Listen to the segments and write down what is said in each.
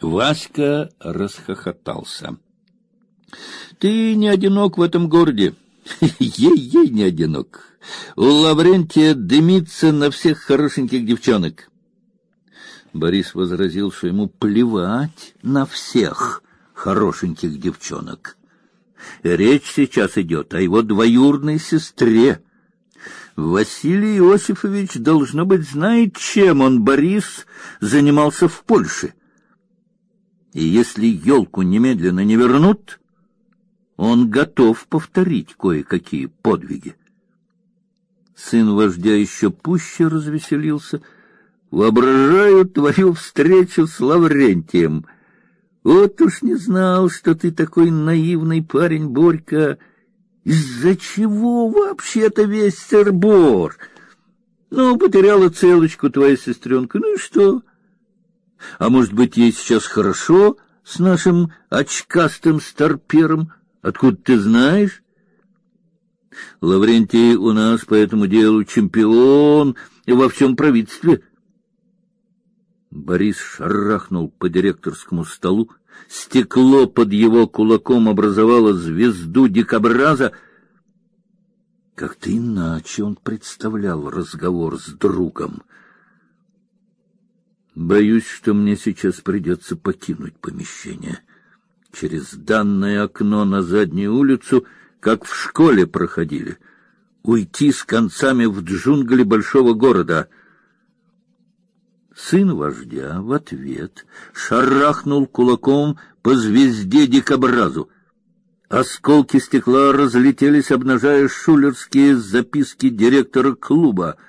Васька расхохотался. Ты не одинок в этом городе. Ей-ей не одинок. У Лаврентия дымится на всех хорошеньких девчонок. Борис возразил, что ему плевать на всех хорошеньких девчонок. Речь сейчас идет о его двоюродной сестре. Василий Иосифович должно быть знает, чем он Борис занимался в Польше. И если елку немедленно не вернут, он готов повторить кое-какие подвиги. Сын вождя еще пуще развеселился. Воображаю твою встречу с Лаврентием. Вот уж не знал, что ты такой наивный парень, Борька. Из-за чего вообще-то весь сербор? Ну, потеряла целочку твоя сестренка, ну и что? А может быть, ей сейчас хорошо с нашим очкастым старпером? Откуда ты знаешь? Лаврентий у нас по этому делу чемпион и во всем правительстве. Борис шарахнул по директорскому столу. Стекло под его кулаком образовало звезду дикобраза. Как-то иначе он представлял разговор с другом. Боюсь, что мне сейчас придется покинуть помещение. Через данное окно на заднюю улицу, как в школе проходили, уйти с концами в джунгли большого города. Сын вождя в ответ шарахнул кулаком по звезде дикобразу. Осколки стекла разлетелись, обнажая шулерские записки директора клуба —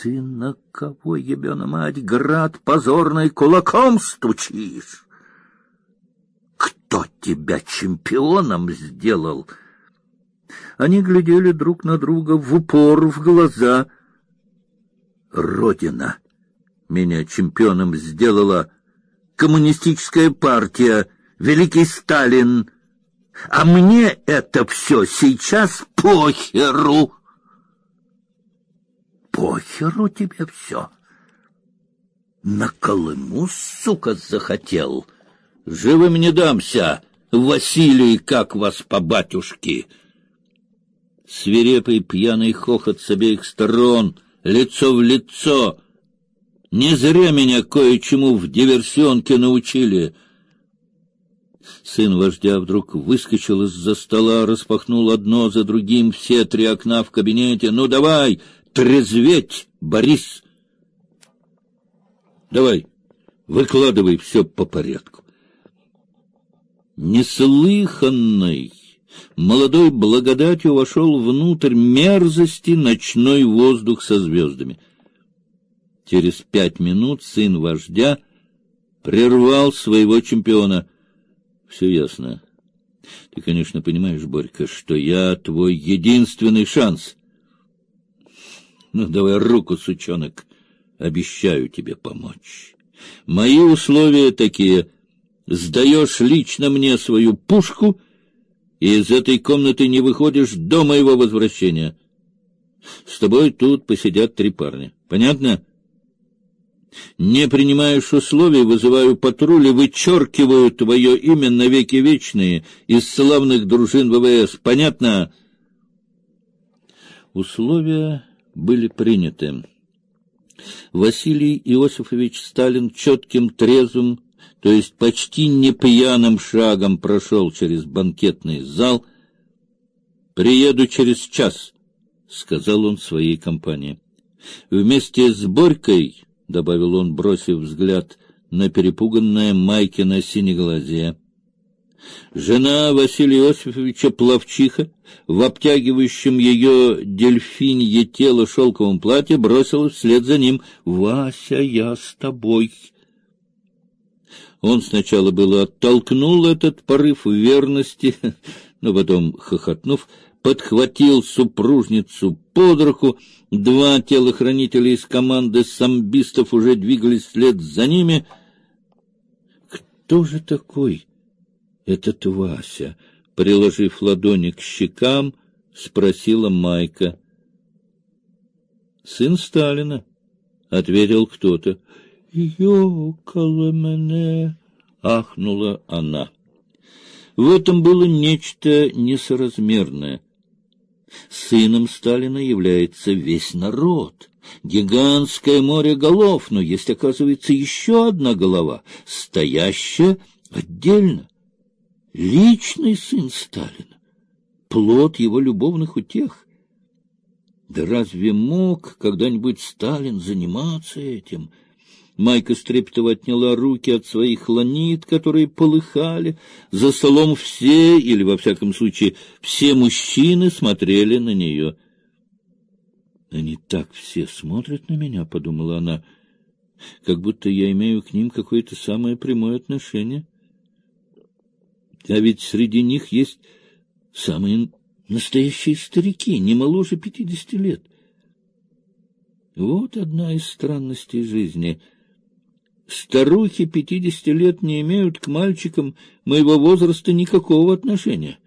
ты на кого, ебена мать, град позорный кулаком стучишь? Кто тебя чемпионом сделал? Они глядели друг на друга в упор в глаза. Родина меня чемпионом сделала коммунистическая партия, великий Сталин. А мне это все сейчас похеру похеру тебе все. На Колыму, сука, захотел. Живым не дамся, Василий, как вас по батюшке. Свирепый пьяный хохот с обеих сторон, лицо в лицо. Не зря меня кое-чему в диверсионке научили. Сын вождя вдруг выскочил из-за стола, распахнул одно за другим все три окна в кабинете. Ну давай, трезветь, Борис. Давай, выкладывай все по порядку. Неслыханный молодой благодатью вошел внутрь мерзости ночной воздух со звездами. Через пять минут сын вождя прервал своего чемпиона. Все ясно. Ты, конечно, понимаешь, Борька, что я твой единственный шанс. Ну, давай руку, сучонок. Обещаю тебе помочь. Мои условия такие. Сдаешь лично мне свою пушку и из этой комнаты не выходишь до моего возвращения. С тобой тут посидят три парня. Понятно? Не принимаешь условий, вызываю патруль и вычеркиваю твое имя на веки вечные из славных дружин ВВС. Понятно? Условия были приняты. Василий Иосифович Сталин четким, трезвым, то есть почти не пьяным шагом прошел через банкетный зал. «Приеду через час», — сказал он своей компании. «Вместе с Борькой», — добавил он, бросив взгляд на перепуганное Майкино синеглазие, Жена Василия Иосифовича Плавчиха в обтягивающем ее дельфинье тело шелковом платье бросилась вслед за ним. «Вася, я с тобой!» Он сначала было оттолкнул этот порыв верности, но потом, хохотнув, подхватил супружницу под руку. Два телохранителя из команды самбистов уже двигались вслед за ними. «Кто же такой?» Этот Вася? Приложив ладони к щекам, спросила Майка. Сын Сталина, ответил кто-то. Ёкало мене, ахнула она. В этом было нечто несоразмерное. Сыном Сталина является весь народ. Гигантское море голов, но есть, оказывается, еще одна голова, стоящая отдельно. Личный сын Сталина, плод его любовных утех. Да разве мог когда-нибудь Сталин заниматься этим? Майка Стрепетова отняла руки от своих ланит, которые полыхали. За столом все, или, во всяком случае, все мужчины смотрели на нее. «Они так все смотрят на меня», — подумала она, — «как будто я имею к ним какое-то самое прямое отношение. А ведь среди них есть самые настоящие старики, не моложе пятидесяти лет. Вот одна из странностей жизни. Старухи пятидесяти лет не имеют к мальчикам моего возраста никакого отношения,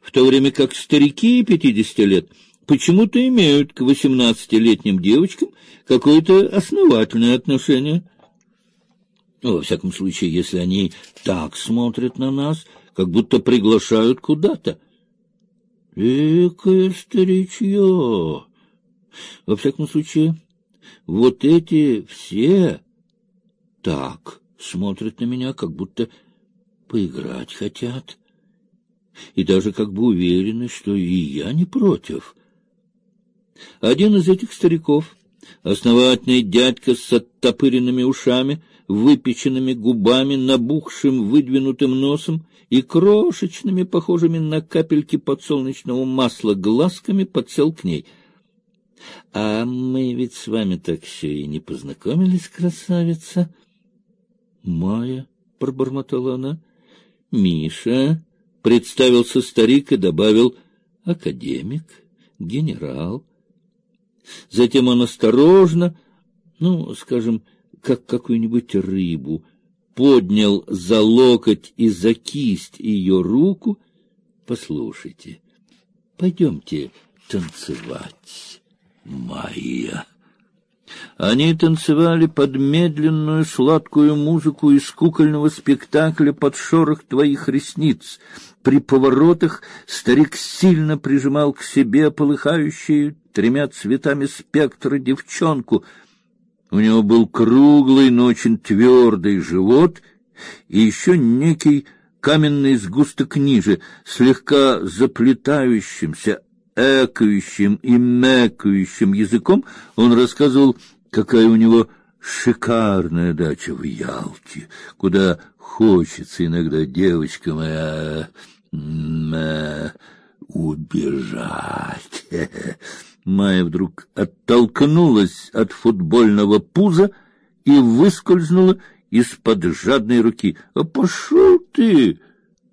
в то время как старики пятидесяти лет почему-то имеют к восемнадцатилетним девочкам какое-то основательное отношение. Ну, во всяком случае, если они так смотрят на нас, как будто приглашают куда-то. Экое старичье! Во всяком случае, вот эти все так смотрят на меня, как будто поиграть хотят, и даже как бы уверены, что и я не против. Один из этих стариков, основательный дядька с оттопыренными ушами, выпеченными губами, набухшим выдвинутым носом и крошечными, похожими на капельки подсолнечного масла, глазками подсел к ней. — А мы ведь с вами так еще и не познакомились, красавица. — Майя, — пробормотала она. — Миша, — представился старик и добавил, — академик, генерал. Затем он осторожно, ну, скажем, как какую-нибудь рыбу, поднял за локоть и за кисть ее руку. Послушайте, пойдемте танцевать, Майя. Они танцевали под медленную сладкую музыку из кукольного спектакля под шорох твоих ресниц. При поворотах старик сильно прижимал к себе полыхающую тремя цветами спектра девчонку — у него был круглый, но очень твердый живот и еще некий каменный сгусток ниже, слегка заплетающимся, экающим и мекающим языком, он рассказывал, какая у него шикарная дача в Ялте, куда хочется иногда девочка моя убежать. Майя вдруг оттолкнулась от футбольного пуза и выскользнула из-под жадной руки. «А пошел ты!»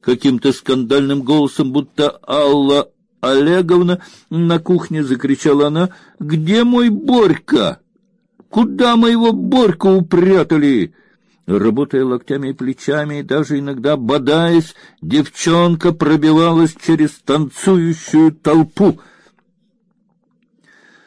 Каким-то скандальным голосом, будто Алла Олеговна на кухне закричала она. «Где мой Борька? Куда моего Борька упрятали?» Работая локтями и плечами, и даже иногда бодаясь, девчонка пробивалась через танцующую толпу —